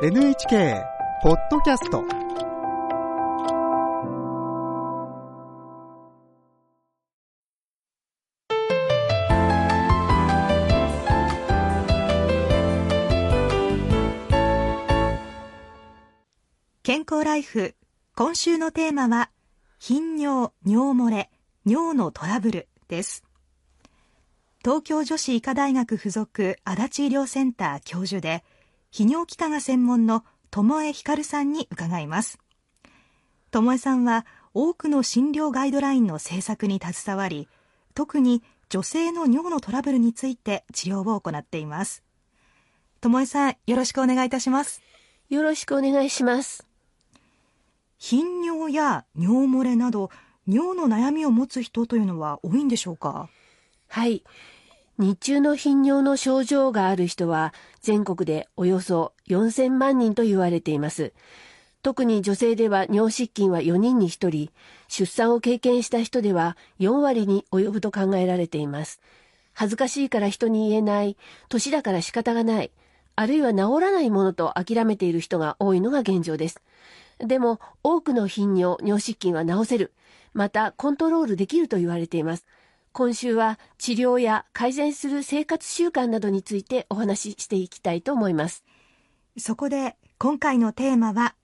NHK ポッドキャスト。健康ライフ今週のテーマは頻尿尿漏れ尿のトラブルです。東京女子医科大学附属足立医療センター教授で泌尿器科が専門の友江光さんに伺います。友江さんは多くの診療ガイドラインの制作に携わり特に女性の尿のトラブルについて治療を行っています。友江さんよろしくお願いいたします。よろしくお願いします。頻尿や尿漏れなど尿の悩みを持つ人というのは多いんでしょうか？はい日中の頻尿の症状がある人は全国でおよそ4000万人と言われています。特に女性では尿失禁は4人に1人出産を経験した人では4割に及ぶと考えられています。恥ずかしいから人に言えない年だから仕方がないあるいは治らないものと諦めている人が多いのが現状です。でも多くの頻尿尿失禁は治せる。またコントロールできると言われています。今週は治療や改善する生活習慣などについてお話ししていきたいと思います。そこで今回のテーマは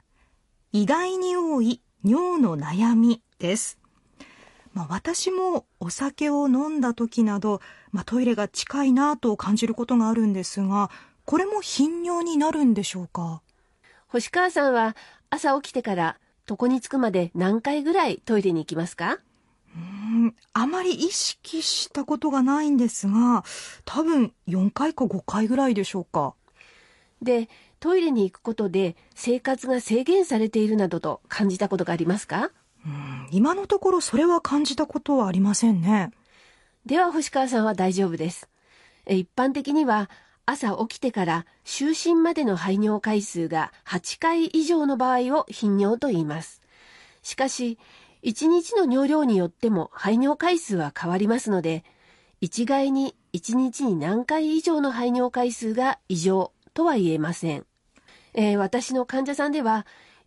意外に多い尿の悩みです。まあ、私もお酒を飲んだ時など、まあ、トイレが近いなと感じることがあるんですがこれも頻尿になるんでしょうか？星川さんは朝起きてから床に着くまで何回ぐらいトイレに行きますか？うん。あまり意識したことがないんですが多分4回か5回ぐらいでしょうか。でトイレに行くことで生活が制限されているなどと感じたことがありますか？うん。今のところそれは感じたことはありませんね。では星川さんは大丈夫です。一般的には朝起きてから就寝までの排尿回数が8回以上の場合を頻尿と言います。しかし1日の尿量によっても排尿回数は変わりますので一概に1日に何回以上の排尿回数が異常とは言えません、えー、私の患者さんでは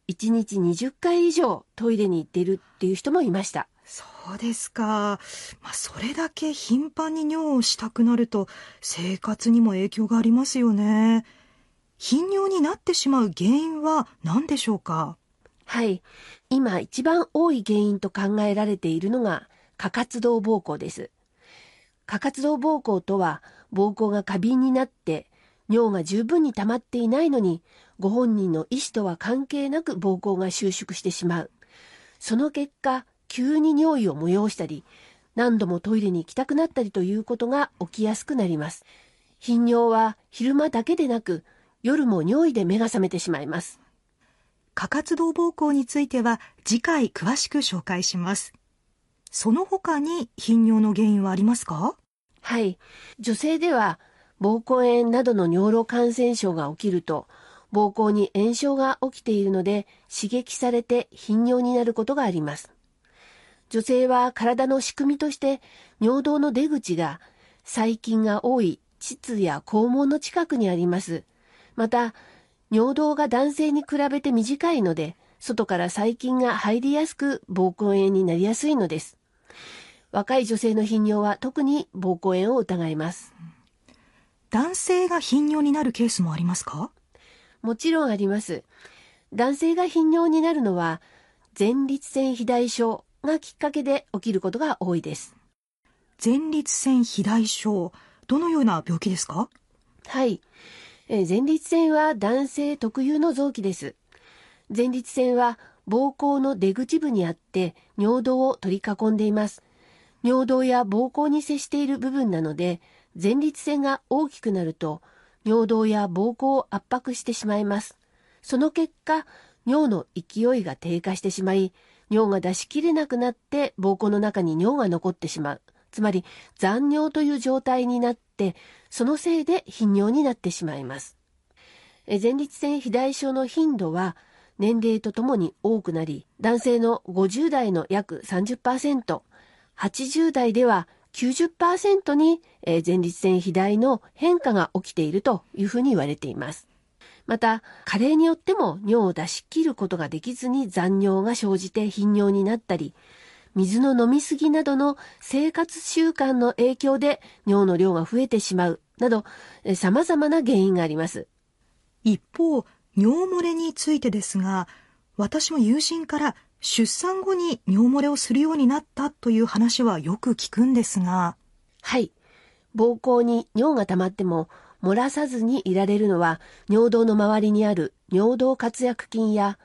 1日20回以上トイレに行っているっていう人もいました。そうですか、まあ、それだけ頻繁に尿をしたくなると生活にも影響がありますよね。頻尿になってしまう原因は何でしょうか？はい。今一番多い原因と考えられているのが過活動膀胱です。過活動膀胱とは膀胱が過敏になって尿が十分に溜まっていないのにご本人の意思とは関係なく膀胱が収縮してしまう。その結果急に尿意を催したり何度もトイレに行きたくなったりということが起きやすくなります。頻尿は昼間だけでなく夜も尿意で目が覚めてしまいます。過活動膀胱については次回詳しく紹介します。その他に頻尿の原因はありますか？はい。女性では膀胱炎などの尿路感染症が起きると膀胱に炎症が起きているので刺激されて頻尿になることがあります。女性は体の仕組みとして尿道の出口が細菌が多い膣や肛門の近くにあります。また尿道が男性に比べて短いので外から細菌が入りやすく膀胱炎になりやすいのです。若い女性の頻尿は特に膀胱炎を疑います。男性が頻尿になるケースもありますか？もちろんあります。男性が頻尿になるのは前立腺肥大症がきっかけで起きることが多いです。前立腺肥大症どのような病気ですか？はい前立腺は男性特有の臓器です。前立腺は膀胱の出口部にあって尿道を取り囲んでいます。尿道や膀胱に接している部分なので前立腺が大きくなると尿道や膀胱を圧迫してしまいます。その結果尿の勢いが低下してしまい尿が出し切れなくなって膀胱の中に尿が残ってしまう。つまり残尿という状態になってそのせいで頻尿になってしまいます。前立腺肥大症の頻度は年齢とともに多くなり男性の50代の約 30%80 代では90%に前立腺肥大の変化が起きているというふうに言われています。また、加齢によっても尿を出し切ることができずに残尿が生じて頻尿になったり、水の飲みすぎなどの生活習慣の影響で尿の量が増えてしまうなど、様々な原因があります。一方、尿漏れについてですが、私も友人から出産後に尿漏れをするようになったという話はよく聞くんですが。はい。膀胱に尿が溜まっても漏らさずにいられるのは尿道の周りにある尿道活躍筋や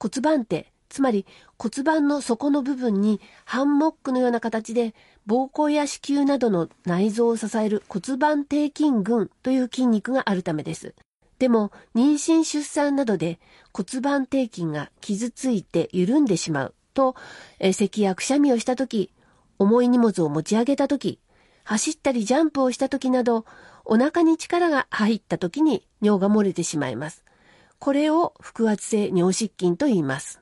骨盤底、つまり骨盤の底の部分にハンモックのような形で膀胱や子宮などの内臓を支える骨盤底筋群という筋肉があるためです。でも妊娠出産などで骨盤底筋が傷ついて緩んでしまうと、え咳やくしゃみをした時、重い荷物を持ち上げた時、走ったりジャンプをした時など、お腹に力が入った時に尿が漏れてしまいます。これを腹圧性尿失禁と言います。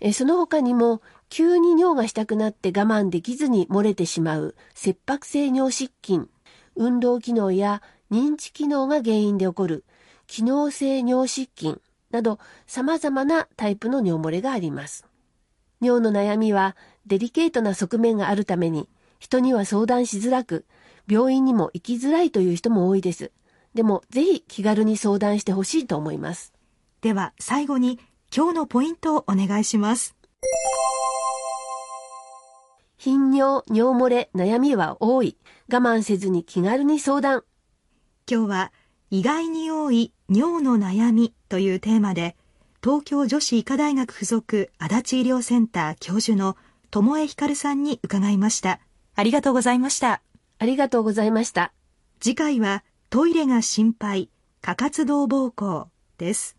えその他にも、急に尿がしたくなって我慢できずに漏れてしまう切迫性尿失禁、運動機能や認知機能が原因で起こる機能性尿失禁など様々なタイプの尿漏れがあります。尿の悩みはデリケートな側面があるために人には相談しづらく病院にも行きづらいという人も多いです。でもぜひ気軽に相談してほしいと思います。では最後に今日のポイントをお願いします。頻尿、尿漏れ、悩みは多い。我慢せずに気軽に相談。今日は意外に多い尿の悩みというテーマで、東京女子医科大学附属足立医療センター教授の友江光さんに伺いました。ありがとうございました。ありがとうございました。次回はトイレが心配、過活動膀胱です。